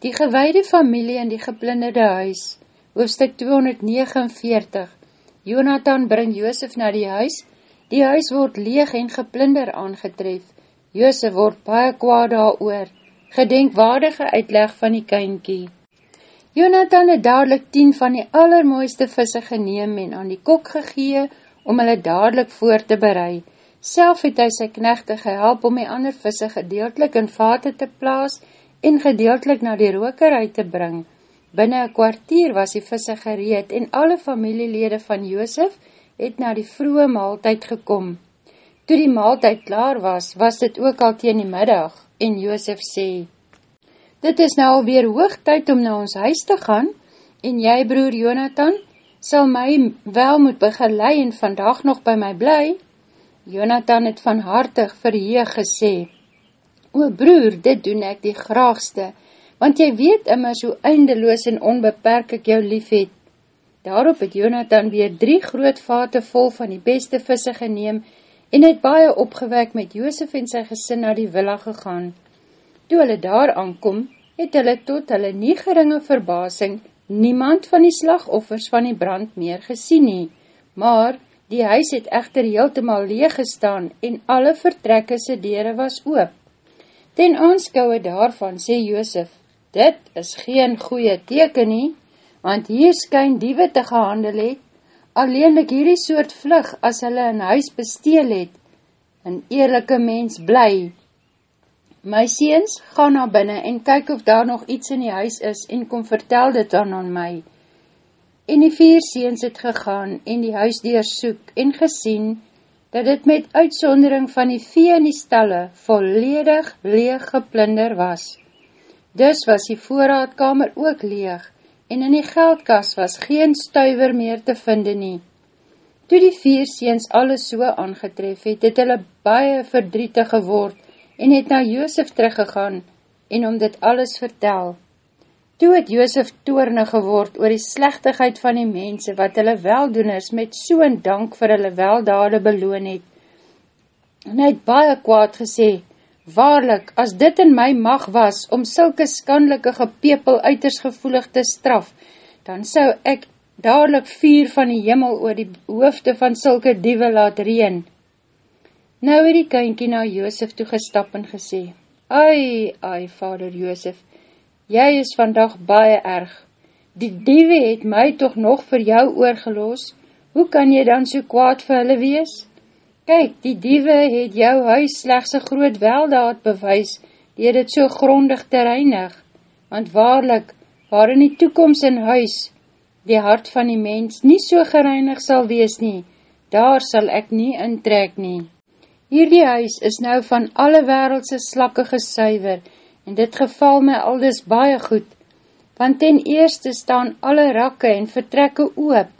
Die gewaide familie in die geplinderde huis, hoofstuk 249, Jonathan bring Joosef na die huis, die huis word leeg en geplinder aangetref, Joosef word baie kwaad daar oor, gedenkwaardige uitleg van die kynkie. Jonathan het dadelijk tien van die allermooiste visse geneem en aan die kok gegee om hulle dadelijk voor te bereid. Self het hy sy knechte gehelp om die ander visse gedeeltelik in vate te plaas en gedeeltelik na die rokerij te bring. Binnen een kwartier was die visse gereed en alle familielede van Joosef het na die vroege maaltijd gekom. Toe die maaltijd klaar was, was dit ook al teen die middag en Joosef sê, Dit is nou alweer hoog tyd om na ons huis te gaan en jy broer Jonathan sal my wel moet begelei en vandag nog by my blij. Jonathan het van hartig verheeg gesê, O broer, dit doen ek die graagste, want jy weet immers hoe eindeloos en onbeperk ek jou lief het. Daarop het Jonathan weer drie groot vate vol van die beste visse geneem en het baie opgewek met Joosef en sy gesin na die villa gegaan. Toe hulle daar aankom, het hulle tot hulle nie geringe verbasing niemand van die slagoffers van die brand meer gesien nie, maar Die huis het echter heeltemaal leeg gestaan en alle vertrekke sy dere was oop. Ten aanskouwe daarvan sê Joosef, dit is geen goeie teken nie, want hier skyn diewe te gehandel het, alleenlik hierdie soort vlug as hulle een huis besteel het, een eerlijke mens bly. My seens, ga na binnen en kyk of daar nog iets in die huis is en kom vertel dit dan aan my, En die vier seens het gegaan en die huis deersoek en gesien, dat het met uitsondering van die vee in die stalle volledig leeg geplinder was. Dus was die voorraadkamer ook leeg en in die geldkas was geen stuiver meer te vinde nie. Toe die vier seens alles so aangetref het, het hulle baie verdrietig geword en het na Joosef teruggegaan en om dit alles vertel. Toe het Joosef toorne geword oor die slechtigheid van die mense wat hulle weldoeners met so'n dank vir hulle weldade beloon het. En hy het baie kwaad gesê, Waarlik, as dit in my mag was om sulke skandelike gepepel uiters gevoelig te straf, dan sou ek dadelijk vier van die jimmel oor die hoofde van sulke diewe laat reen. Nou het die kynkie na Joosef toegestap en gesê, Ai, ai, vader Joosef, jy is vandag baie erg. Die diewe het my toch nog vir jou oorgeloos, hoe kan jy dan so kwaad vir hulle wees? Kyk, die diewe het jou huis slechts een groot weldaad bewys, die het so grondig te reinig, want waarlik, waar in die toekomst in huis, die hart van die mens nie so gereinig sal wees nie, daar sal ek nie intrek nie. Hierdie huis is nou van alle wereldse slakke gesuiver, en dit geval my aldus baie goed, want ten eerste staan alle rakke en vertrekke oop,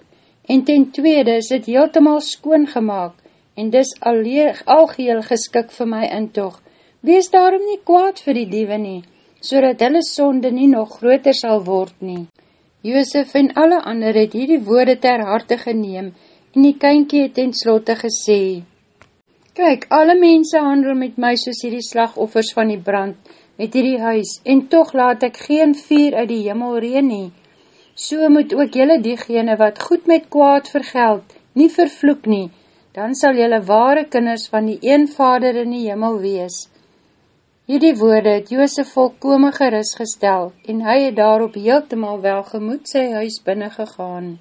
en ten tweede is dit heeltemaal skoon gemaakt, en dis algeheel geskik vir my intog. Wees daarom nie kwaad vir die diewe nie, so dat hulle sonde nie nog groter sal word nie. Joosef en alle ander het hierdie woorde ter harte geneem, en die kynkie het ten slotte gesê, Kyk, alle mense handel met my soos hierdie slagoffers van die brand, met hierdie huis, en toch laat ek geen vier uit die jimmel reen nie. So moet ook jylle diegene wat goed met kwaad vergeld, nie vervloek nie, dan sal jylle ware kinders van die een vader in die jimmel wees. Hierdie woorde het Joosef volkome geris gestel, en hy het daarop heeltemaal welgemoed sy huis binnen gegaan.